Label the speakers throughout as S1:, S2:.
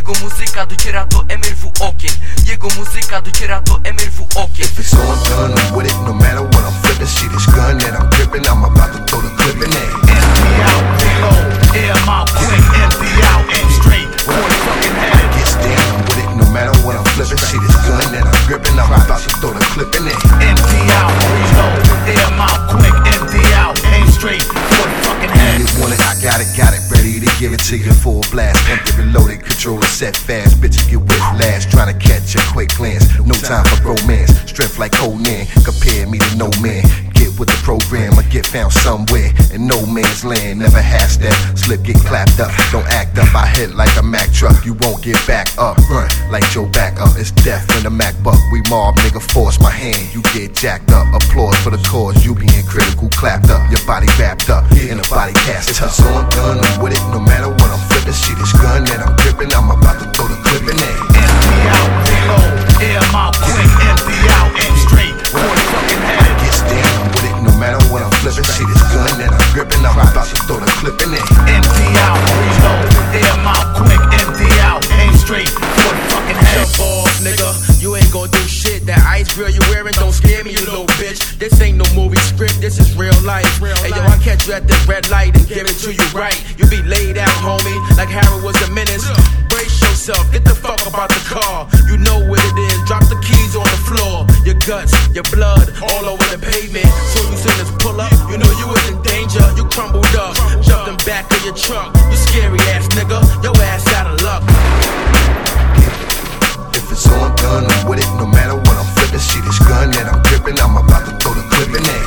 S1: Jego muzyka dociera do MRW okien Jego muzyka dociera do MRW okien
S2: If it's on gun, I'm with it no matter what I'm flipping. See this gun that I'm gripping, I'm about to throw the clip in there.
S3: Empty out, reload, air out quick, empty out, aim straight the fucking head.
S2: Gets down, I'm with it no matter what I'm flipping. See this gun that I'm gripping, I'm about to throw the clip in there.
S3: Empty out, reload, air out quick, empty out, aim straight the fucking head.
S2: You want it, I got it, got it, ready to give it to you full blast. Empty, reloaded, controller set fast. Bitches get whiplash, trying to catch a quick glance. No time for romance, strength like Conan. Compare me to no man. Get with the program, I get found somewhere in no man's land. Never has that slip, get clapped up. Don't act up, I hit like a Mack truck. You won't get back up, run like Joe back up. It's death when the Mac buck. We mob, nigga, force my hand. You get jacked up, applause for the cause. You being critical, clapped up. Your body wrapped up in a body cast tough. So I'm done, I'm with it no matter what I'm flipping. See this gun that I'm gripping, I'm about to throw the clip in there.
S3: Empty out, reload, air out quick, empty out, aim straight the fucking head.
S2: Gets down, with it no matter what I'm flipping. See this gun that I'm gripping, I'm about to throw the clip in there.
S3: Empty
S4: script, this is real life. Hey yo, I catch you at the red light and give it to you right. You be laid out, homie, like Harry was a menace. Brace yourself, get the fuck about the car. You know what it is. Drop the keys on the floor. Your guts, your blood, all over the pavement. So you seen us pull up, you know you was in danger. You crumbled up, jumped in back of your truck. You scary ass nigga, your ass out of luck.
S2: If it's on gun, I'm with it no matter what I'm flipping. See this gun that I'm gripping, I'm about to throw the clip in there.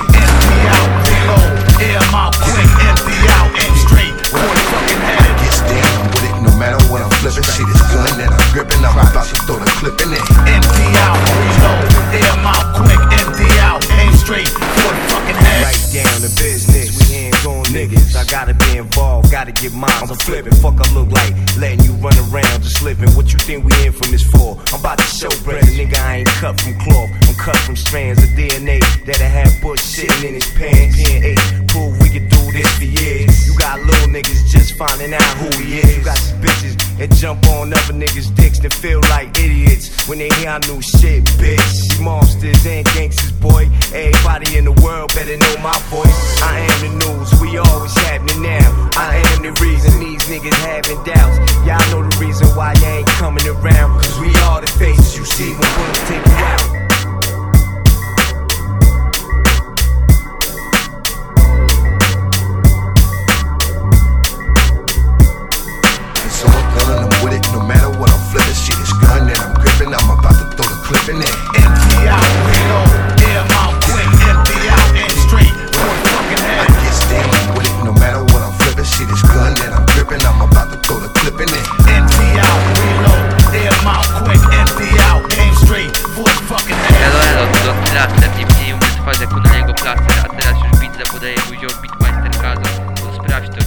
S3: Empty out, reload, air them out quick, empty out, aim straight the fucking head.
S2: Gets down, I'm with it no matter what I'm flipping. See this gun that I'm gripping, I'm about to throw the clip in there.
S3: Empty out, reload, air out quick, empty out, aim straight the fucking head.
S5: Right down to business. We hands on niggas. I gotta be involved, gotta get mine. I'm flipping. Fuck, I look like letting you run around just living. What you think we in from this for? I'm about to show bread. Nigga, I ain't cut from cloth. That jump on other niggas' dicks and feel like idiots when they hear new shit, bitch. Monsters and gangsters, boy. Everybody in the world better know my voice. I am the news, we always happening now. I am the reason these niggas having doubts. Y'all know the reason why you ain't coming around. Cause we are the faces you see when bullets take
S2: It's on gun, I'm with it no matter what I'm flipping. Shit this gun that I'm gripping, I'm about to throw the clip in there.
S3: Empty out, reload, air out quick, empty out, aim straight for fucking head.
S2: Gets down, I'm with it no matter what I'm flipping. See this gun that I'm gripping, I'm about to throw the clip in there.
S3: Empty out, reload, air out quick, empty out, aim straight for fucking head.
S6: Elo Elo, to plaster, nie mniej umie trwać jak na niego plaster A teraz już widza podaje buzią Beatmeister Kazo To sprawdź to